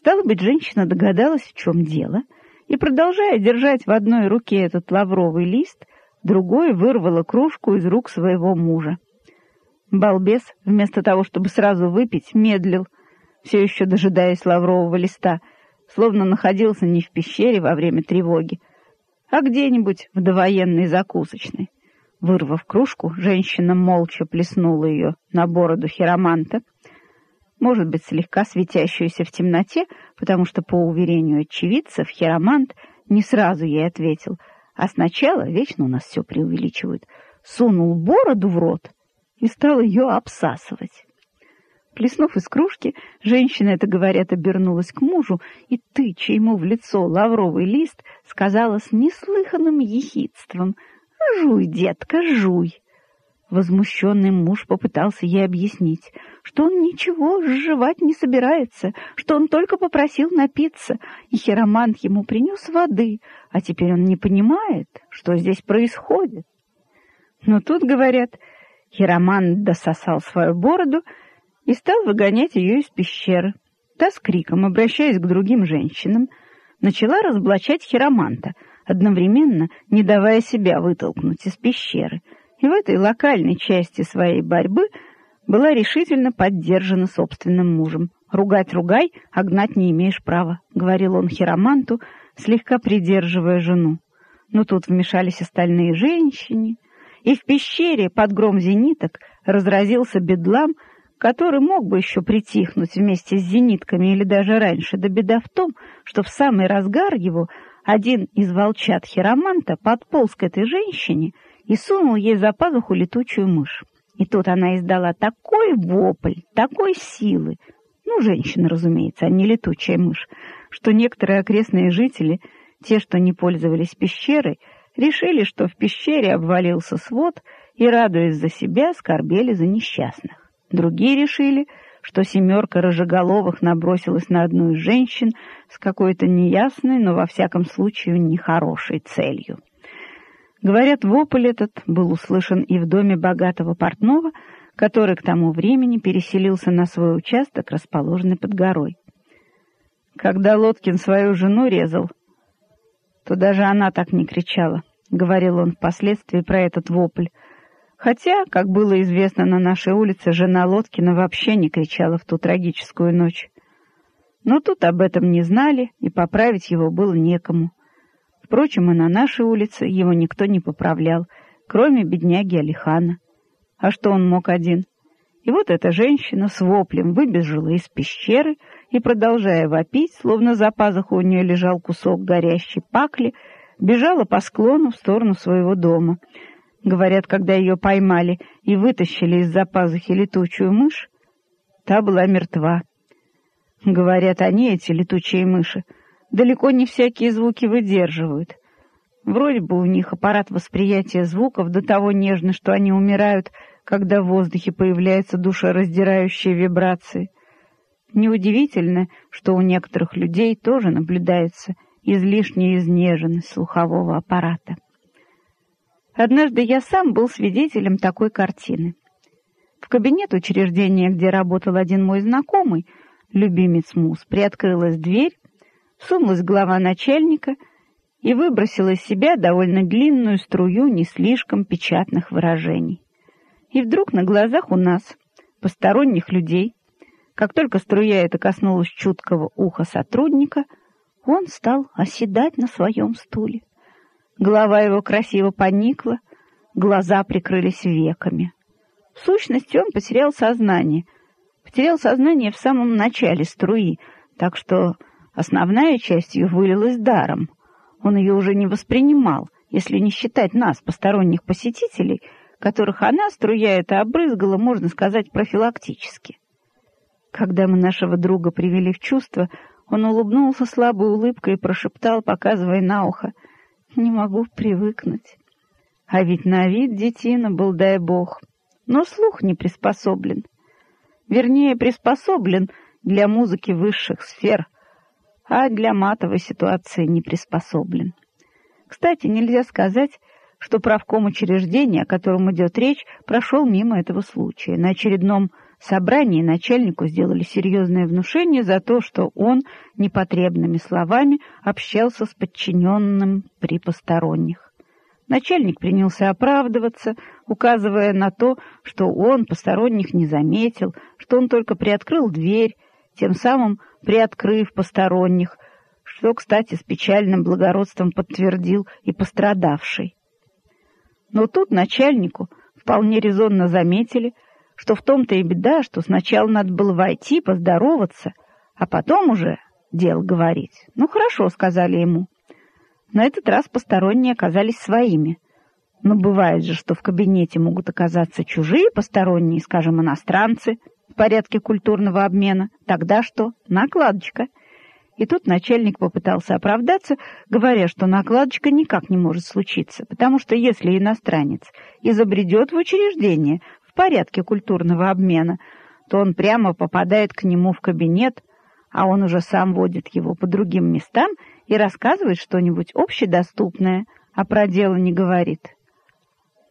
Стало быть, женщина догадалась, в чем дело, и, продолжая держать в одной руке этот лавровый лист, другой вырвала кружку из рук своего мужа. Балбес, вместо того, чтобы сразу выпить, медлил, все еще дожидаясь лаврового листа, словно находился не в пещере во время тревоги, а где-нибудь в довоенной закусочной. Вырвав кружку, женщина молча плеснула ее на бороду хироманта, может быть, слегка светящуюся в темноте, потому что, по уверению очевидцев, хиромант не сразу ей ответил, а сначала, вечно у нас все преувеличивают, сунул бороду в рот и стал ее обсасывать. Плеснув из кружки, женщина, это говорят, обернулась к мужу и, тыча ему в лицо лавровый лист, сказала с неслыханным ехидством «Жуй, детка, жуй!» Возмущенный муж попытался ей объяснить, что он ничего жевать не собирается, что он только попросил напиться, и хиромант ему принес воды, а теперь он не понимает, что здесь происходит. Но тут, говорят, хиромант дососал свою бороду и стал выгонять ее из пещеры. Та с криком, обращаясь к другим женщинам, начала разоблачать хироманта, одновременно не давая себя вытолкнуть из пещеры, и в этой локальной части своей борьбы была решительно поддержана собственным мужем. «Ругать ругай, а гнать не имеешь права», — говорил он хироманту, слегка придерживая жену. Но тут вмешались остальные женщины, и в пещере под гром зениток разразился бедлам — который мог бы еще притихнуть вместе с зенитками или даже раньше, да беда в том, что в самый разгар его один из волчат хироманта подполз к этой женщине и сунул ей за пазуху летучую мышь. И тут она издала такой вопль, такой силы, ну, женщина, разумеется, а не летучая мышь, что некоторые окрестные жители, те, что не пользовались пещерой, решили, что в пещере обвалился свод и, радуясь за себя, скорбели за несчастных. Другие решили, что семерка рыжеголовых набросилась на одну из женщин с какой-то неясной, но во всяком случае нехорошей целью. Говорят, вопль этот был услышан и в доме богатого портного, который к тому времени переселился на свой участок, расположенный под горой. Когда Лоткин свою жену резал, то даже она так не кричала, — говорил он впоследствии про этот вопль, Хотя, как было известно на нашей улице, жена Лоткина вообще не кричала в ту трагическую ночь. Но тут об этом не знали, и поправить его было некому. Впрочем, и на нашей улице его никто не поправлял, кроме бедняги Алихана. А что он мог один? И вот эта женщина с воплем выбежала из пещеры и, продолжая вопить, словно за пазуху у нее лежал кусок горящей пакли, бежала по склону в сторону своего дома — Говорят, когда ее поймали и вытащили из-за пазухи летучую мышь, та была мертва. Говорят, они, эти летучие мыши, далеко не всякие звуки выдерживают. Вроде бы у них аппарат восприятия звуков до того нежный, что они умирают, когда в воздухе появляются душераздирающие вибрации. Неудивительно, что у некоторых людей тоже наблюдается излишняя изнеженность слухового аппарата. Однажды я сам был свидетелем такой картины. В кабинет учреждения, где работал один мой знакомый, любимец Мус, приоткрылась дверь, сунулась глава начальника и выбросила из себя довольно длинную струю не слишком печатных выражений. И вдруг на глазах у нас, посторонних людей, как только струя эта коснулась чуткого уха сотрудника, он стал оседать на своем стуле. Голова его красиво поникла, глаза прикрылись веками. В сущности, он потерял сознание. Потерял сознание в самом начале струи, так что основная часть ее вылилась даром. Он ее уже не воспринимал, если не считать нас, посторонних посетителей, которых она, струя эта, обрызгала, можно сказать, профилактически. Когда мы нашего друга привели в чувство, он улыбнулся слабой улыбкой и прошептал, показывая на ухо — не могу привыкнуть. А ведь на вид детина был, дай бог, но слух не приспособлен. Вернее, приспособлен для музыки высших сфер, а для матовой ситуации не приспособлен. Кстати, нельзя сказать, что правком учреждения, о котором идет речь, прошел мимо этого случая. На очередном собрании начальнику сделали серьезное внушение за то, что он непотребными словами общался с подчиненным при посторонних. Начальник принялся оправдываться, указывая на то, что он посторонних не заметил, что он только приоткрыл дверь, тем самым приоткрыв посторонних, что, кстати, с печальным благородством подтвердил и пострадавший. Но тут начальнику вполне резонно заметили, что в том-то и беда, что сначала надо было войти, поздороваться, а потом уже дел говорить. Ну, хорошо, сказали ему. На этот раз посторонние оказались своими. Но бывает же, что в кабинете могут оказаться чужие посторонние, скажем, иностранцы, в порядке культурного обмена. Тогда что? Накладочка — и тут начальник попытался оправдаться, говоря, что накладочка никак не может случиться, потому что если иностранец изобретет в учреждение в порядке культурного обмена, то он прямо попадает к нему в кабинет, а он уже сам водит его по другим местам и рассказывает что-нибудь общедоступное, а про дело не говорит.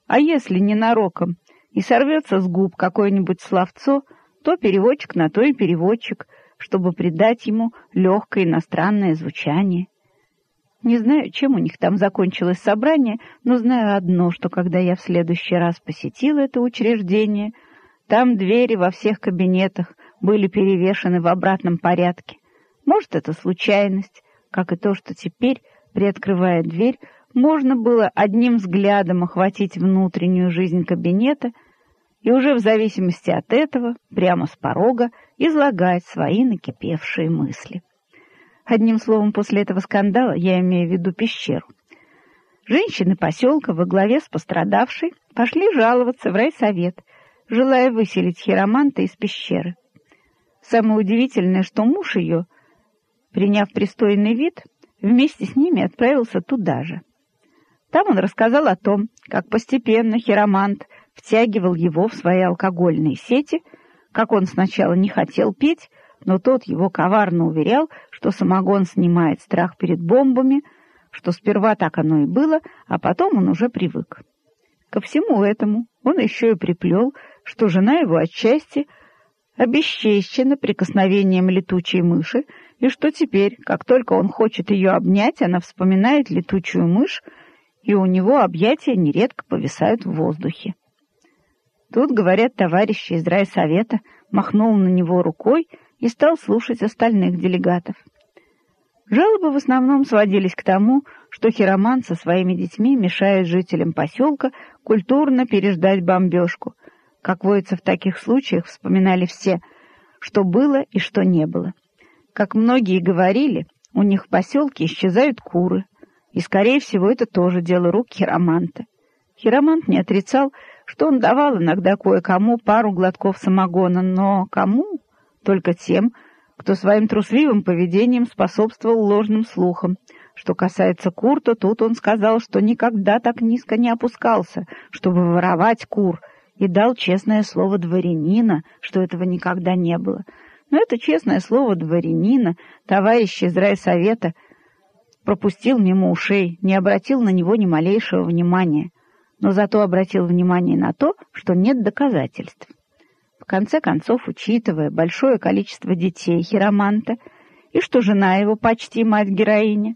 А если ненароком и сорвется с губ какое-нибудь словцо, то переводчик на то и переводчик — чтобы придать ему легкое иностранное звучание. Не знаю, чем у них там закончилось собрание, но знаю одно, что когда я в следующий раз посетила это учреждение, там двери во всех кабинетах были перевешены в обратном порядке. Может, это случайность, как и то, что теперь, приоткрывая дверь, можно было одним взглядом охватить внутреннюю жизнь кабинета — и уже в зависимости от этого, прямо с порога, излагать свои накипевшие мысли. Одним словом, после этого скандала я имею в виду пещеру. Женщины поселка во главе с пострадавшей пошли жаловаться в райсовет, желая выселить хироманта из пещеры. Самое удивительное, что муж ее, приняв пристойный вид, вместе с ними отправился туда же. Там он рассказал о том, как постепенно хиромант – втягивал его в свои алкогольные сети, как он сначала не хотел пить, но тот его коварно уверял, что самогон снимает страх перед бомбами, что сперва так оно и было, а потом он уже привык. Ко всему этому он еще и приплел, что жена его отчасти обесчещена прикосновением летучей мыши, и что теперь, как только он хочет ее обнять, она вспоминает летучую мышь, и у него объятия нередко повисают в воздухе. Тут, говорят, товарищ из райсовета махнул на него рукой и стал слушать остальных делегатов. Жалобы в основном сводились к тому, что хироман со своими детьми мешает жителям поселка культурно переждать бомбежку. Как водится в таких случаях, вспоминали все, что было и что не было. Как многие говорили, у них в поселке исчезают куры, и, скорее всего, это тоже дело рук хироманта. Хиромант не отрицал, что он давал иногда кое-кому пару глотков самогона, но кому? Только тем, кто своим трусливым поведением способствовал ложным слухам. Что касается кур, то тут он сказал, что никогда так низко не опускался, чтобы воровать кур, и дал честное слово дворянина, что этого никогда не было. Но это честное слово дворянина товарищ из райсовета пропустил мимо ушей, не обратил на него ни малейшего внимания но зато обратил внимание на то, что нет доказательств. В конце концов, учитывая большое количество детей Хироманта и что жена его почти мать-героиня,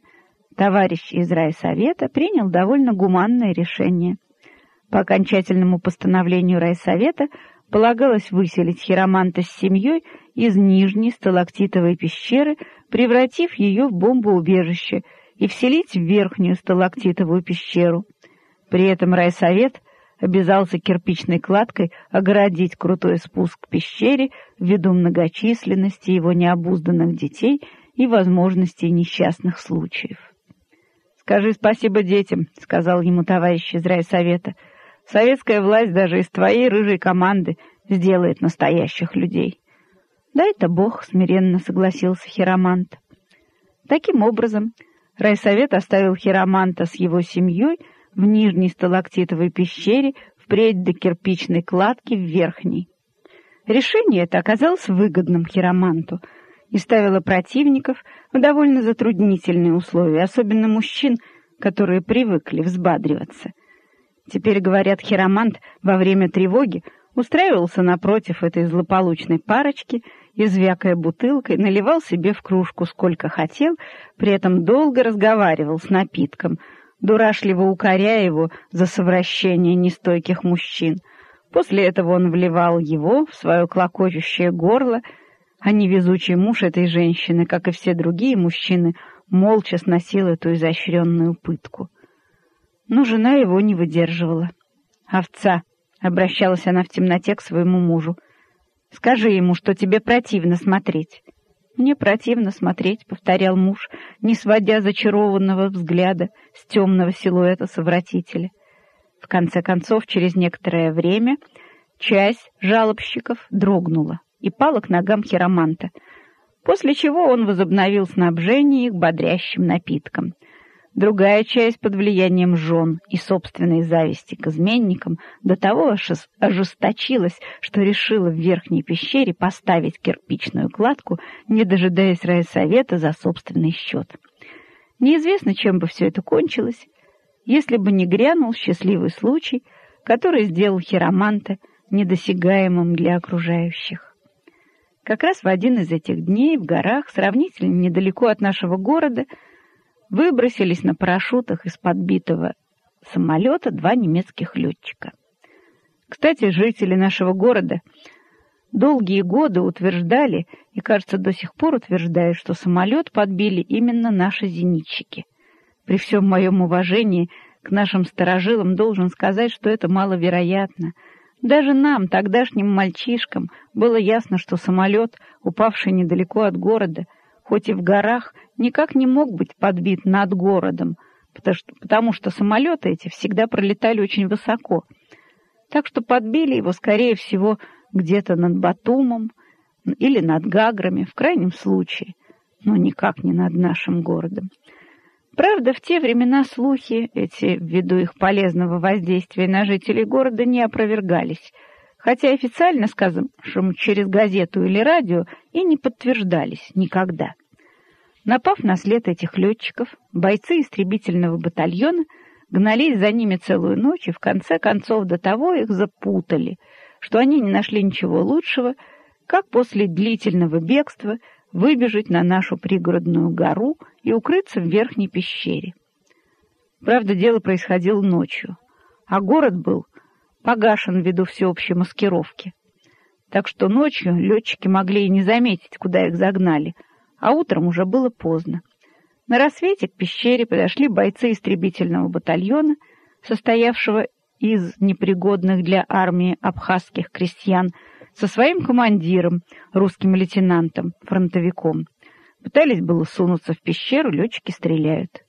товарищ из райсовета принял довольно гуманное решение. По окончательному постановлению райсовета полагалось выселить Хироманта с семьей из нижней сталактитовой пещеры, превратив ее в бомбоубежище, и вселить в верхнюю сталактитовую пещеру — при этом райсовет обязался кирпичной кладкой огородить крутой спуск к пещере ввиду многочисленности его необузданных детей и возможностей несчастных случаев. «Скажи спасибо детям», — сказал ему товарищ из райсовета. «Советская власть даже из твоей рыжей команды сделает настоящих людей». «Да это Бог», — смиренно согласился Хиромант. Таким образом, райсовет оставил Хироманта с его семьей — в нижней сталактитовой пещере впредь до кирпичной кладки в верхней. Решение это оказалось выгодным хироманту и ставило противников в довольно затруднительные условия, особенно мужчин, которые привыкли взбадриваться. Теперь, говорят, хиромант во время тревоги устраивался напротив этой злополучной парочки и, звякая бутылкой, наливал себе в кружку сколько хотел, при этом долго разговаривал с напитком, дурашливо укоряя его за совращение нестойких мужчин. После этого он вливал его в свое клокочущее горло, а невезучий муж этой женщины, как и все другие мужчины, молча сносил эту изощренную пытку. Но жена его не выдерживала. «Овца!» — обращалась она в темноте к своему мужу. «Скажи ему, что тебе противно смотреть». «Мне противно смотреть», — повторял муж, не сводя зачарованного взгляда с темного силуэта совратителя. В конце концов, через некоторое время часть жалобщиков дрогнула и пала к ногам хироманта, после чего он возобновил снабжение их бодрящим напитком. Другая часть под влиянием жен и собственной зависти к изменникам до того ожесточилась, что решила в верхней пещере поставить кирпичную кладку, не дожидаясь райсовета за собственный счет. Неизвестно, чем бы все это кончилось, если бы не грянул счастливый случай, который сделал хироманта недосягаемым для окружающих. Как раз в один из этих дней в горах, сравнительно недалеко от нашего города, выбросились на парашютах из подбитого самолета два немецких летчика. Кстати, жители нашего города долгие годы утверждали, и, кажется, до сих пор утверждают, что самолет подбили именно наши зенитчики. При всем моем уважении к нашим старожилам должен сказать, что это маловероятно. Даже нам, тогдашним мальчишкам, было ясно, что самолет, упавший недалеко от города, хоть и в горах, никак не мог быть подбит над городом, потому что, потому что самолеты эти всегда пролетали очень высоко. Так что подбили его, скорее всего, где-то над Батумом или над Гаграми, в крайнем случае, но никак не над нашим городом. Правда, в те времена слухи эти, ввиду их полезного воздействия на жителей города, не опровергались, хотя официально, скажем, через газету или радио, и не подтверждались никогда. Напав на след этих летчиков, бойцы истребительного батальона гнались за ними целую ночь и в конце концов до того их запутали, что они не нашли ничего лучшего, как после длительного бегства выбежать на нашу пригородную гору и укрыться в верхней пещере. Правда, дело происходило ночью, а город был погашен ввиду всеобщей маскировки. Так что ночью летчики могли и не заметить, куда их загнали, а утром уже было поздно. На рассвете к пещере подошли бойцы истребительного батальона, состоявшего из непригодных для армии абхазских крестьян, со своим командиром, русским лейтенантом, фронтовиком. Пытались было сунуться в пещеру, летчики стреляют.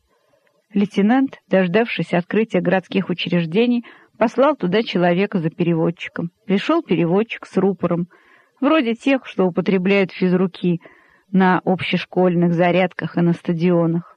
Лейтенант, дождавшись открытия городских учреждений, послал туда человека за переводчиком. Пришел переводчик с рупором, вроде тех, что употребляют физруки на общешкольных зарядках и на стадионах.